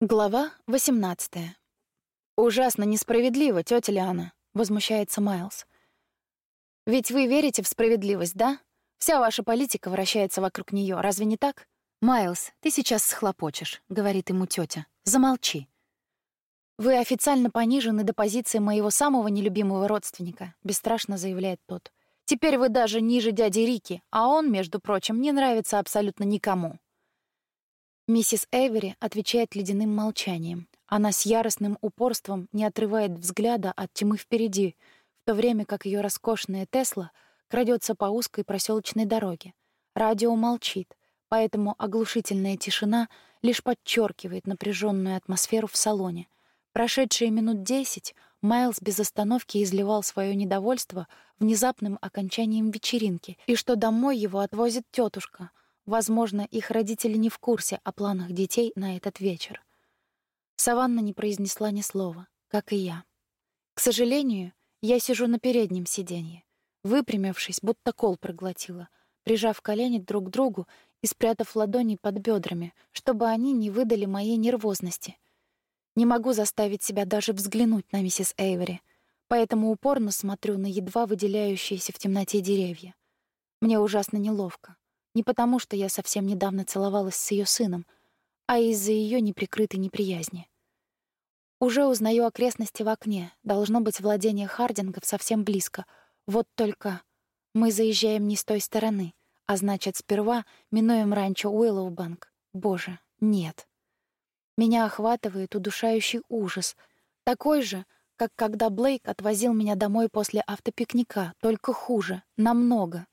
Глава 18. «Ужасно несправедливо, тётя Лиана», — возмущается Майлз. «Ведь вы верите в справедливость, да? Вся ваша политика вращается вокруг неё, разве не так?» «Майлз, ты сейчас схлопочешь», — говорит ему тётя. «Замолчи». «Вы официально понижены до позиции моего самого нелюбимого родственника», — бесстрашно заявляет тот. «Теперь вы даже ниже дяди Рики, а он, между прочим, не нравится абсолютно никому». Миссис Эвери отвечает ледяным молчанием. Она с яростным упорством не отрывает взгляда от тьмы впереди, в то время как ее роскошная Тесла крадется по узкой проселочной дороге. Радио молчит, поэтому оглушительная тишина лишь подчеркивает напряженную атмосферу в салоне. Прошедшие минут десять Майлз без остановки изливал свое недовольство внезапным окончанием вечеринки и что домой его отвозит тетушка — Возможно, их родители не в курсе о планах детей на этот вечер. Саванна не произнесла ни слова, как и я. К сожалению, я сижу на переднем сиденье, выпрямившись, будто кол проглотила, прижав колени друг к другу и спрятав ладони под бедрами, чтобы они не выдали моей нервозности. Не могу заставить себя даже взглянуть на миссис Эйвери, поэтому упорно смотрю на едва выделяющиеся в темноте деревья. Мне ужасно неловко. Не потому, что я совсем недавно целовалась с ее сыном, а из-за ее неприкрытой неприязни. Уже узнаю окрестности в окне. Должно быть владение Хардингов совсем близко. Вот только мы заезжаем не с той стороны, а значит, сперва минуем ранчо Уиллоубанк. Боже, нет. Меня охватывает удушающий ужас, такой же, как когда Блейк отвозил меня домой после автопикника, только хуже, намного.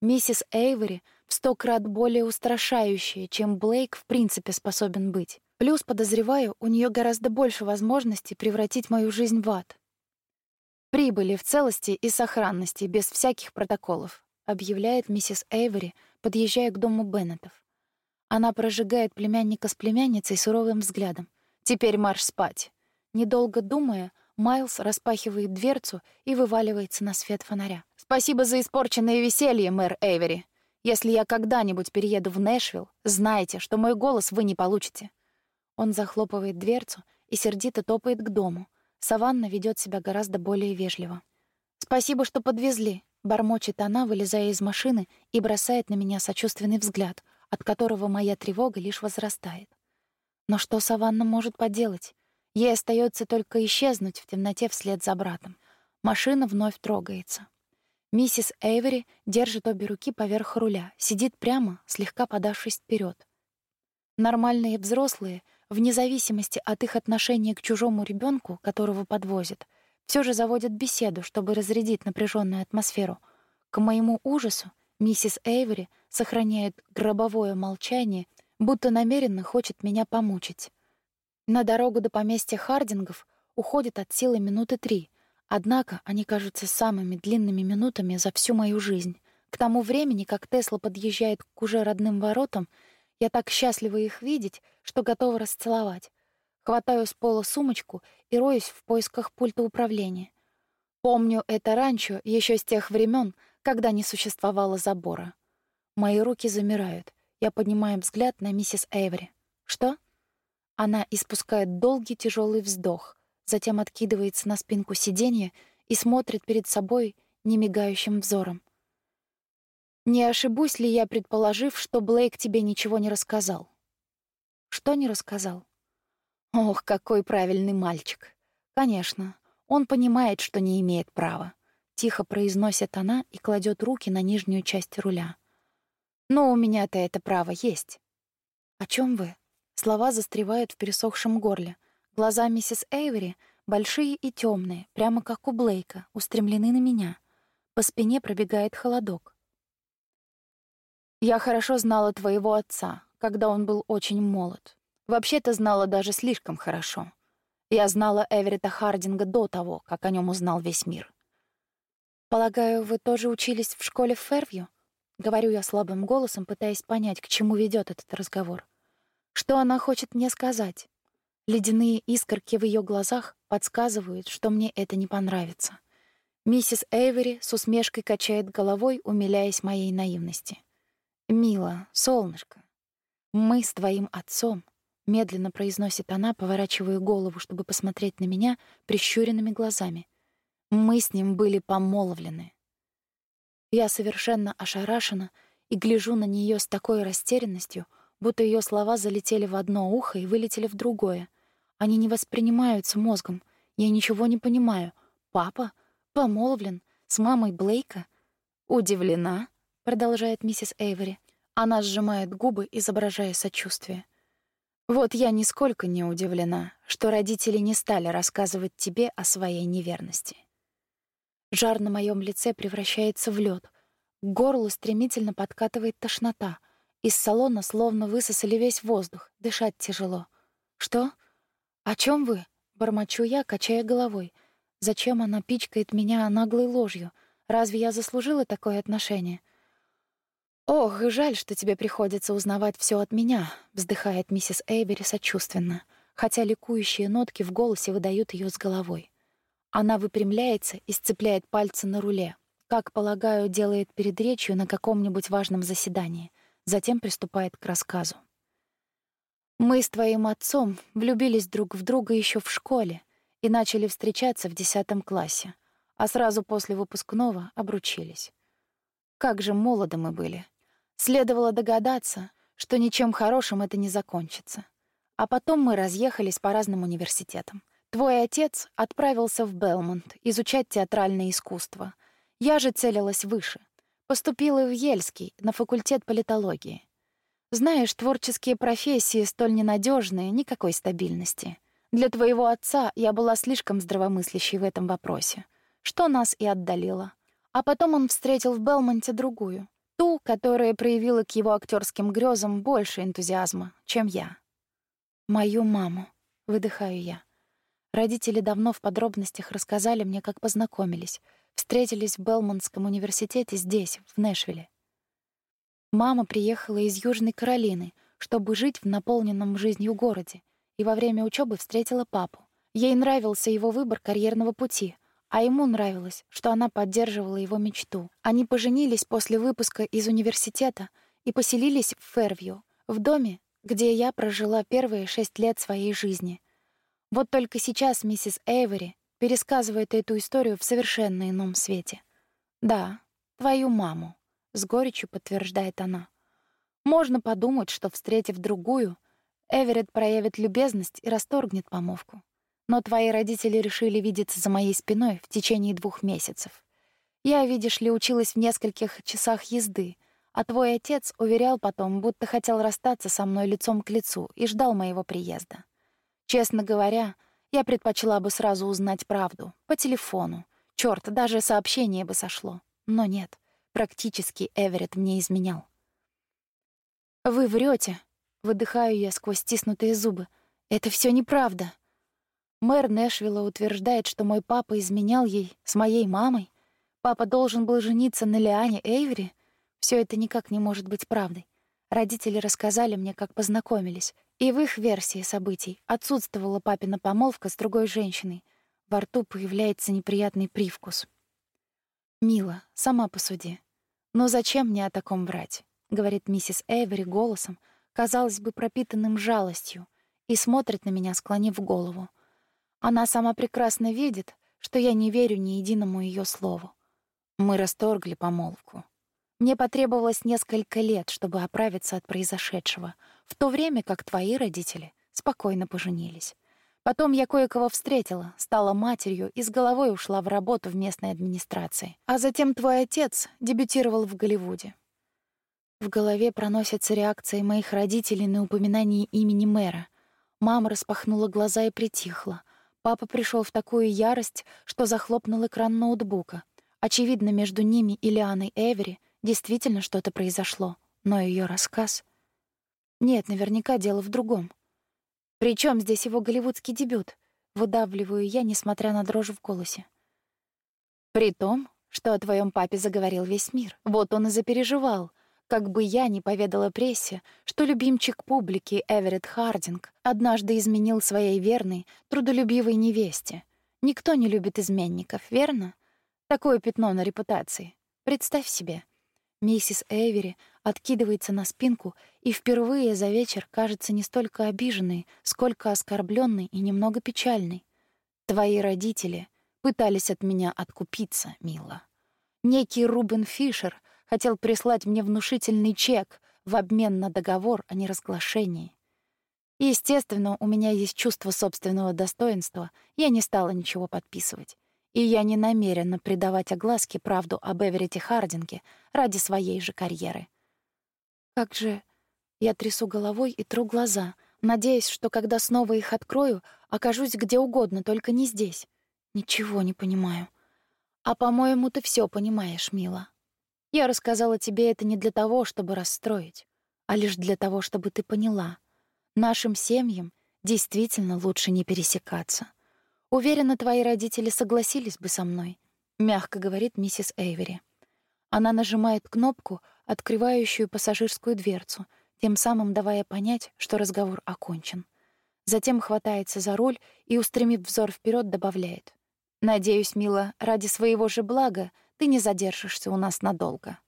Миссис Эйвери — в сто крат более устрашающее, чем Блейк в принципе способен быть. Плюс, подозреваю, у нее гораздо больше возможностей превратить мою жизнь в ад. «Прибыли в целости и сохранности, без всяких протоколов», объявляет миссис Эйвери, подъезжая к дому Беннетов. Она прожигает племянника с племянницей суровым взглядом. «Теперь марш спать». Недолго думая, Майлз распахивает дверцу и вываливается на свет фонаря. «Спасибо за испорченное веселье, мэр Эйвери. Если я когда-нибудь перееду в Нэшвилл, знайте, что мой голос вы не получите». Он захлопывает дверцу и сердито топает к дому. Саванна ведет себя гораздо более вежливо. «Спасибо, что подвезли», — бормочет она, вылезая из машины и бросает на меня сочувственный взгляд, от которого моя тревога лишь возрастает. Но что Саванна может поделать? Ей остается только исчезнуть в темноте вслед за братом. Машина вновь трогается. Миссис Эйвери держит обе руки поверх руля, сидит прямо, слегка подавшись вперед. Нормальные взрослые, вне зависимости от их отношения к чужому ребенку, которого подвозят, все же заводят беседу, чтобы разрядить напряженную атмосферу. К моему ужасу миссис Эйвери сохраняет гробовое молчание, будто намеренно хочет меня помучить. На дорогу до поместья Хардингов уходит от силы минуты три — Однако они кажутся самыми длинными минутами за всю мою жизнь. К тому времени, как Тесла подъезжает к уже родным воротам, я так счастлива их видеть, что готова расцеловать. Хватаю с пола сумочку и роюсь в поисках пульта управления. Помню это раньше еще с тех времен, когда не существовало забора. Мои руки замирают. Я поднимаю взгляд на миссис Эйвери. Что? Она испускает долгий тяжелый вздох затем откидывается на спинку сиденья и смотрит перед собой немигающим взором. «Не ошибусь ли я, предположив, что Блейк тебе ничего не рассказал?» «Что не рассказал?» «Ох, какой правильный мальчик!» «Конечно, он понимает, что не имеет права», — тихо произносит она и кладет руки на нижнюю часть руля. «Но у меня-то это право есть». «О чем вы?» Слова застревают в пересохшем горле — Глаза миссис Эйвери, большие и темные, прямо как у Блейка, устремлены на меня. По спине пробегает холодок. «Я хорошо знала твоего отца, когда он был очень молод. Вообще-то знала даже слишком хорошо. Я знала Эверетта Хардинга до того, как о нем узнал весь мир. «Полагаю, вы тоже учились в школе в Фервью?» — говорю я слабым голосом, пытаясь понять, к чему ведет этот разговор. Что она хочет мне сказать? Ледяные искорки в ее глазах подсказывают, что мне это не понравится. Миссис Эйвери с усмешкой качает головой, умиляясь моей наивности. «Мила, солнышко, мы с твоим отцом медленно произносит она, поворачивая голову, чтобы посмотреть на меня прищуренными глазами. Мы с ним были помолвлены. Я совершенно ошарашена и гляжу на нее с такой растерянностью, будто ее слова залетели в одно ухо и вылетели в другое. Они не воспринимаются мозгом. Я ничего не понимаю. Папа? Помолвлен? С мамой Блейка? Удивлена, продолжает миссис Эйвери. Она сжимает губы, изображая сочувствие. Вот я нисколько не удивлена, что родители не стали рассказывать тебе о своей неверности. Жар на моем лице превращается в лед. К горлу стремительно подкатывает тошнота. Из салона словно высосали весь воздух. Дышать тяжело. Что? О чем вы? Бормочу я, качая головой. Зачем она пичкает меня наглой ложью? Разве я заслужила такое отношение? Ох, жаль, что тебе приходится узнавать все от меня, вздыхает миссис Эйбери сочувственно, хотя ликующие нотки в голосе выдают ее с головой. Она выпрямляется и сцепляет пальцы на руле, как, полагаю, делает перед речью на каком-нибудь важном заседании. Затем приступает к рассказу. Мы с твоим отцом влюбились друг в друга еще в школе и начали встречаться в десятом классе, а сразу после выпускного обручились. Как же молоды мы были. Следовало догадаться, что ничем хорошим это не закончится. А потом мы разъехались по разным университетам. Твой отец отправился в Белмонт изучать театральное искусство. Я же целилась выше. Поступила в Ельский, на факультет политологии. Знаешь, творческие профессии столь ненадежные, никакой стабильности. Для твоего отца я была слишком здравомыслящей в этом вопросе, что нас и отдалило. А потом он встретил в Белмонте другую, ту, которая проявила к его актерским грезам больше энтузиазма, чем я. Мою маму, выдыхаю я. Родители давно в подробностях рассказали мне, как познакомились. Встретились в Белмонтском университете здесь, в Нэшвилле. Мама приехала из Южной Каролины, чтобы жить в наполненном жизнью городе, и во время учебы встретила папу. Ей нравился его выбор карьерного пути, а ему нравилось, что она поддерживала его мечту. Они поженились после выпуска из университета и поселились в Фервью, в доме, где я прожила первые шесть лет своей жизни — вот только сейчас миссис Эйвери пересказывает эту историю в совершенно ином свете. «Да, твою маму», — с горечью подтверждает она. «Можно подумать, что, встретив другую, Эверетт проявит любезность и расторгнет помолвку. Но твои родители решили видеться за моей спиной в течение двух месяцев. Я, видишь ли, училась в нескольких часах езды, а твой отец уверял потом, будто хотел расстаться со мной лицом к лицу и ждал моего приезда. Честно говоря, я предпочла бы сразу узнать правду, по телефону. Чёрт, даже сообщение бы сошло. Но нет, практически Эверетт мне изменял. «Вы врете, выдыхаю я сквозь стиснутые зубы. «Это все неправда». Мэр Нэшвилла утверждает, что мой папа изменял ей с моей мамой. Папа должен был жениться на Лиане Эйвери. Все это никак не может быть правдой. Родители рассказали мне, как познакомились, и в их версии событий отсутствовала папина помолвка с другой женщиной. Во рту появляется неприятный привкус. «Мила, сама посуди. Но зачем мне о таком врать?» — говорит миссис Эйвери голосом, казалось бы, пропитанным жалостью, и смотрит на меня, склонив голову. Она сама прекрасно видит, что я не верю ни единому ее слову. Мы расторгли помолвку. Мне потребовалось несколько лет, чтобы оправиться от произошедшего, в то время как твои родители спокойно поженились. Потом я кое-кого встретила, стала матерью и с головой ушла в работу в местной администрации. А затем твой отец дебютировал в Голливуде. В голове проносятся реакции моих родителей на упоминание имени мэра. Мама распахнула глаза и притихла. Папа пришел в такую ярость, что захлопнул экран ноутбука. Очевидно, между ними и Лианой Эвери — Действительно что-то произошло, но ее рассказ... Нет, наверняка дело в другом. Причем здесь его голливудский дебют? Выдавливаю я, несмотря на дрожь в голосе. При том, что о твоем папе заговорил весь мир. Вот он и запереживал. Как бы я не поведала прессе, что любимчик публики Эверетт Хардинг однажды изменил своей верной, трудолюбивой невесте. Никто не любит изменников, верно? Такое пятно на репутации. Представь себе, Миссис Эвери откидывается на спинку и впервые за вечер кажется не столько обиженной, сколько оскорбленной и немного печальной. Твои родители пытались от меня откупиться, мила. Некий Рубен Фишер хотел прислать мне внушительный чек в обмен на договор о неразглашении. Естественно, у меня есть чувство собственного достоинства, я не стала ничего подписывать. И я не намерена придавать огласке правду об Эверете Хардинге ради своей же карьеры. Как же... Я трясу головой и тру глаза, надеясь, что когда снова их открою, окажусь где угодно, только не здесь. Ничего не понимаю. А, по-моему, ты все понимаешь, мила. Я рассказала тебе это не для того, чтобы расстроить, а лишь для того, чтобы ты поняла. Нашим семьям действительно лучше не пересекаться. Уверена, твои родители согласились бы со мной, мягко говорит миссис Эйвери. Она нажимает кнопку, открывающую пассажирскую дверцу, тем самым давая понять, что разговор окончен. Затем хватается за руль и, устремив взор вперед, добавляет: "Надеюсь, мила, ради своего же блага ты не задержишься у нас надолго".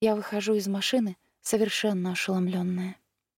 Я выхожу из машины, совершенно ошеломленная.